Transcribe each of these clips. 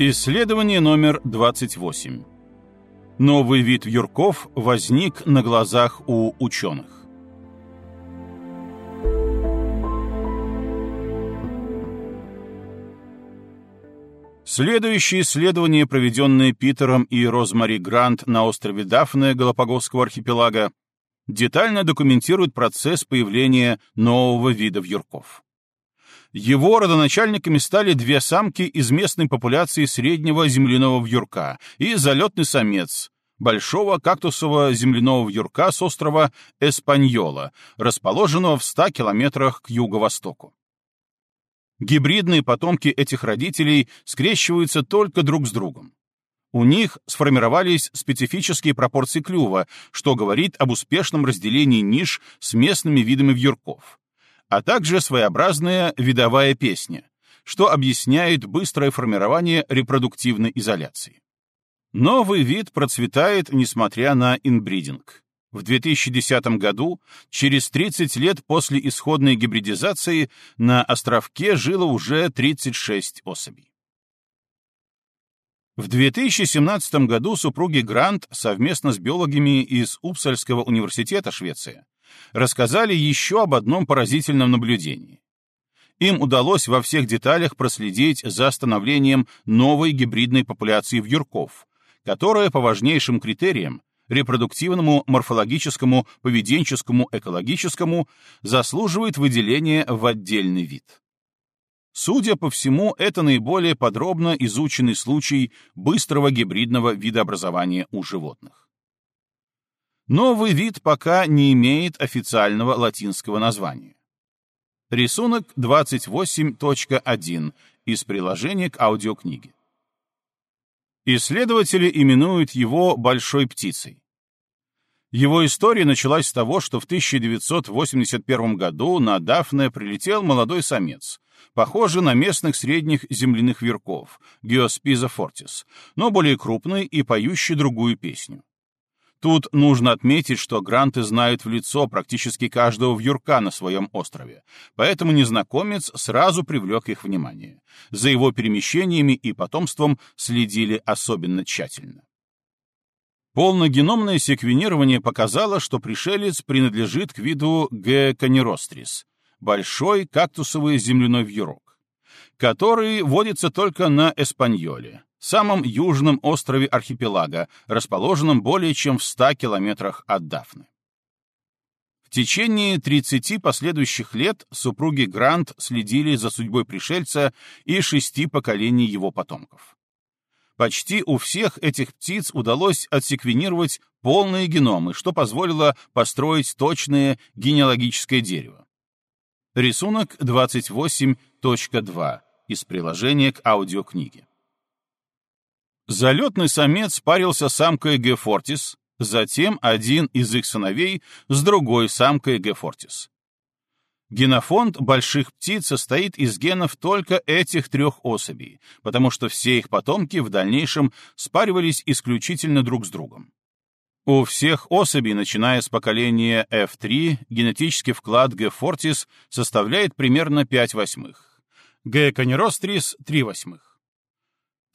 Исследование номер 28. Новый вид вьюрков возник на глазах у ученых. Следующее исследование, проведенное Питером и Розмари Грант на острове Дафне Галапагосского архипелага, детально документирует процесс появления нового вида вьюрков. Его родоначальниками стали две самки из местной популяции среднего земляного вьюрка и залетный самец, большого кактусового земляного вьюрка с острова Эспаньола, расположенного в 100 километрах к юго-востоку. Гибридные потомки этих родителей скрещиваются только друг с другом. У них сформировались специфические пропорции клюва, что говорит об успешном разделении ниш с местными видами вьюрков, а также своеобразная видовая песня, что объясняет быстрое формирование репродуктивной изоляции. Новый вид процветает, несмотря на инбридинг. В 2010 году, через 30 лет после исходной гибридизации, на островке жило уже 36 особей. В 2017 году супруги Грант совместно с биологами из Упсальского университета Швеция рассказали еще об одном поразительном наблюдении. Им удалось во всех деталях проследить за становлением новой гибридной популяции вьюрков, которая по важнейшим критериям репродуктивному, морфологическому, поведенческому, экологическому, заслуживает выделения в отдельный вид. Судя по всему, это наиболее подробно изученный случай быстрого гибридного видообразования у животных. Новый вид пока не имеет официального латинского названия. Рисунок 28.1 из приложения к аудиокниге. Исследователи именуют его «большой птицей». Его история началась с того, что в 1981 году на Дафне прилетел молодой самец, похожий на местных средних земляных вирков, Геоспиза фортис, но более крупный и поющий другую песню. Тут нужно отметить, что гранты знают в лицо практически каждого вьюрка на своем острове, поэтому незнакомец сразу привлек их внимание. За его перемещениями и потомством следили особенно тщательно. Полногеномное секвенирование показало, что пришелец принадлежит к виду Геканерострис, большой кактусовый земляной вьюрок, который водится только на Эспаньоле, самом южном острове архипелага, расположенном более чем в 100 километрах от Дафны. В течение 30 последующих лет супруги Грант следили за судьбой пришельца и шести поколений его потомков. Почти у всех этих птиц удалось отсеквенировать полные геномы, что позволило построить точное генеалогическое дерево. Рисунок 28.2 из приложения к аудиокниге. Залетный самец парился самкой Гефортис, затем один из их сыновей с другой самкой Гефортис. Генофонд больших птиц состоит из генов только этих трех особей, потому что все их потомки в дальнейшем спаривались исключительно друг с другом. У всех особей, начиная с поколения F3, генетический вклад G. fortis составляет примерно 5 восьмых, G. canerostris — 3 восьмых.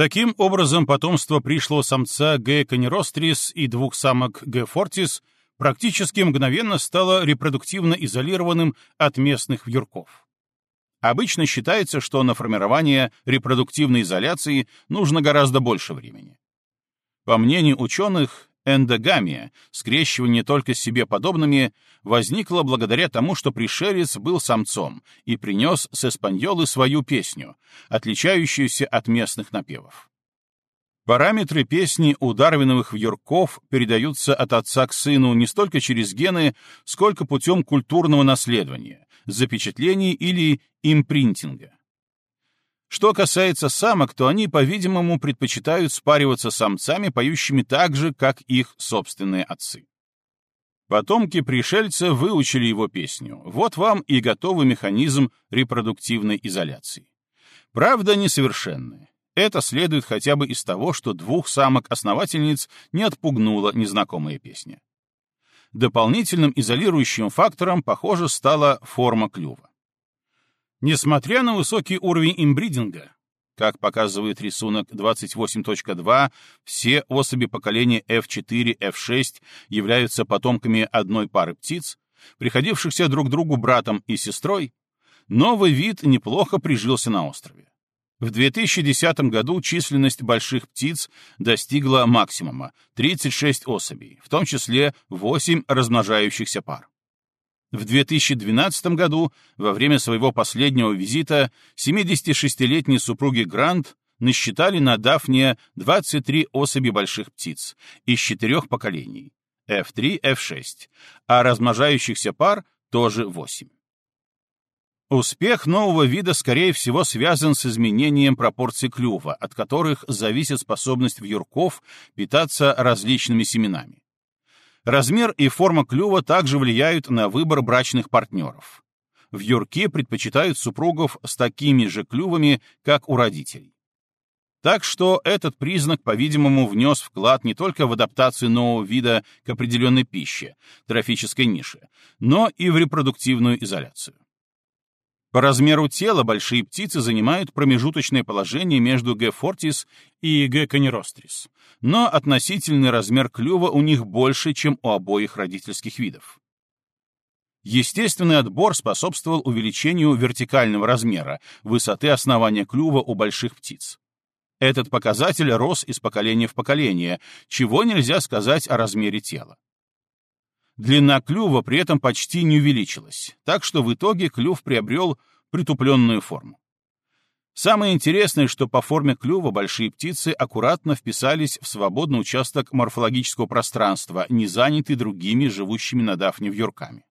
Таким образом, потомство пришлого самца Г. канерострис и двух самок Г. фортис практически мгновенно стало репродуктивно изолированным от местных вьюрков. Обычно считается, что на формирование репродуктивной изоляции нужно гораздо больше времени. По мнению ученых, эндогамия, скрещивание только себе подобными, возникла благодаря тому, что пришелец был самцом и принес с Эспаньолы свою песню, отличающуюся от местных напевов. Параметры песни у дарвиновых вьюрков передаются от отца к сыну не столько через гены, сколько путем культурного наследования, запечатлений или импринтинга. Что касается самок, то они, по-видимому, предпочитают спариваться самцами, поющими так же, как их собственные отцы. Потомки пришельца выучили его песню. Вот вам и готовый механизм репродуктивной изоляции. Правда, несовершенный. Это следует хотя бы из того, что двух самок-основательниц не отпугнула незнакомая песня. Дополнительным изолирующим фактором, похоже, стала форма клюва. Несмотря на высокий уровень имбридинга, как показывает рисунок 28.2, все особи поколения F4, F6 являются потомками одной пары птиц, приходившихся друг другу братом и сестрой, новый вид неплохо прижился на острове. В 2010 году численность больших птиц достигла максимума — 36 особей, в том числе 8 размножающихся пар. В 2012 году, во время своего последнего визита, 76-летние супруги Грант насчитали на Дафне 23 особи больших птиц из четырех поколений — F3, F6, а размножающихся пар тоже 8. Успех нового вида, скорее всего, связан с изменением пропорций клюва, от которых зависит способность вьюрков питаться различными семенами. Размер и форма клюва также влияют на выбор брачных партнеров. В юрке предпочитают супругов с такими же клювами, как у родителей. Так что этот признак, по-видимому, внес вклад не только в адаптацию нового вида к определенной пище, трофической нише, но и в репродуктивную изоляцию. По размеру тела большие птицы занимают промежуточное положение между G. fortis и G. canerostris, но относительный размер клюва у них больше, чем у обоих родительских видов. Естественный отбор способствовал увеличению вертикального размера, высоты основания клюва у больших птиц. Этот показатель рос из поколения в поколение, чего нельзя сказать о размере тела. Длина клюва при этом почти не увеличилась, так что в итоге клюв приобрел притупленную форму. Самое интересное, что по форме клюва большие птицы аккуратно вписались в свободный участок морфологического пространства, не занятый другими живущими на Дафне вьюрками.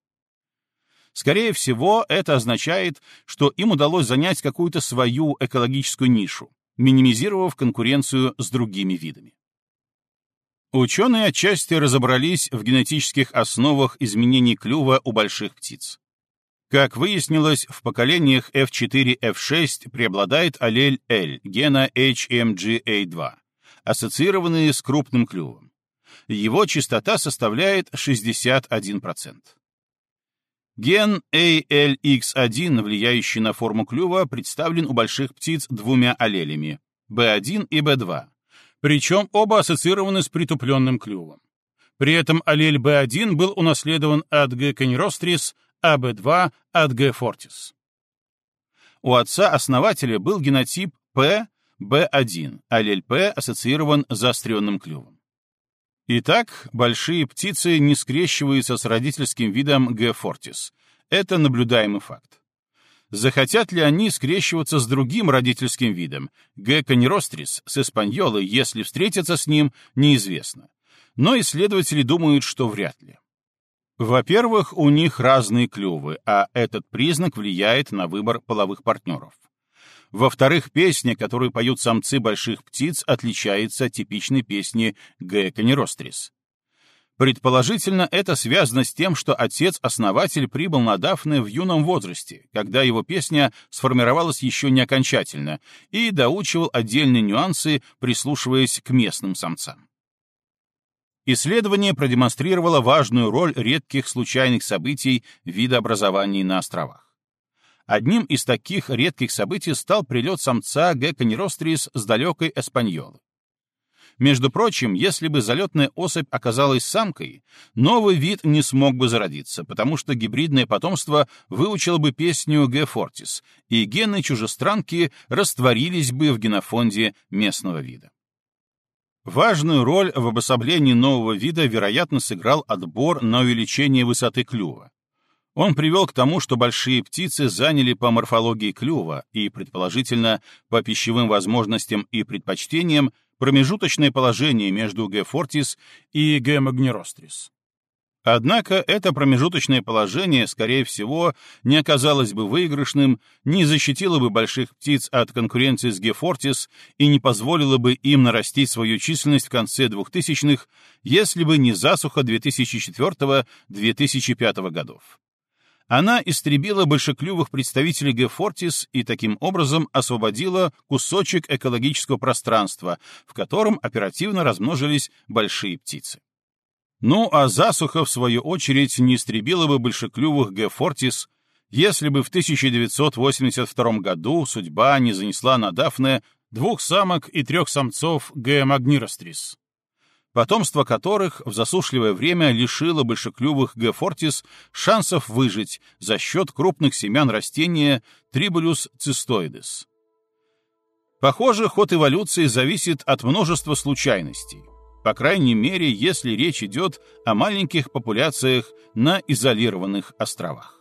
Скорее всего, это означает, что им удалось занять какую-то свою экологическую нишу, минимизировав конкуренцию с другими видами. Ученые отчасти разобрались в генетических основах изменений клюва у больших птиц. Как выяснилось, в поколениях F4 F6 преобладает аллель L гена HMGA2, ассоциированный с крупным клювом. Его частота составляет 61%. Ген ALX1, влияющий на форму клюва, представлен у больших птиц двумя аллелями — B1 и B2, причем оба ассоциированы с притупленным клювом. При этом аллель B1 был унаследован от G. canerostris, а B2 — от G. fortis. У отца-основателя был генотип P, B1, аллель P ассоциирован с заостренным клювом. Итак, большие птицы не скрещиваются с родительским видом G. fortis. Это наблюдаемый факт. Захотят ли они скрещиваться с другим родительским видом, Г. канерострис, с испаньолой, если встретятся с ним, неизвестно. Но исследователи думают, что вряд ли. Во-первых, у них разные клювы, а этот признак влияет на выбор половых партнеров. Во-вторых, песня, которую поют самцы больших птиц, отличается от типичной песни Г. Предположительно, это связано с тем, что отец-основатель прибыл на Дафне в юном возрасте, когда его песня сформировалась еще не окончательно, и доучивал отдельные нюансы, прислушиваясь к местным самцам. Исследование продемонстрировало важную роль редких случайных событий видообразований на островах. Одним из таких редких событий стал прилет самца Гекка нерострис с далекой Эспаньолы. Между прочим, если бы залетная особь оказалась самкой, новый вид не смог бы зародиться, потому что гибридное потомство выучило бы песню Г. фортис, и гены чужестранки растворились бы в генофонде местного вида. Важную роль в обособлении нового вида, вероятно, сыграл отбор на увеличение высоты клюва. Он привел к тому, что большие птицы заняли по морфологии клюва и, предположительно, по пищевым возможностям и предпочтениям промежуточное положение между Г. фортис и Г. магнерострис. Однако это промежуточное положение, скорее всего, не оказалось бы выигрышным, не защитило бы больших птиц от конкуренции с Гефортис и не позволило бы им нарастить свою численность в конце 2000-х, если бы не засуха 2004-2005 годов. Она истребила большеклювых представителей Гефортис и таким образом освободила кусочек экологического пространства, в котором оперативно размножились большие птицы. Ну а засуха, в свою очередь, не истребила бы большеклювых Гефортис, если бы в 1982 году судьба не занесла на Дафне двух самок и трех самцов Г. магнирострис, потомство которых в засушливое время лишило большеклювых Г. фортис шансов выжить за счет крупных семян растения Tribulus cystoides. Похоже, ход эволюции зависит от множества случайностей, по крайней мере, если речь идет о маленьких популяциях на изолированных островах.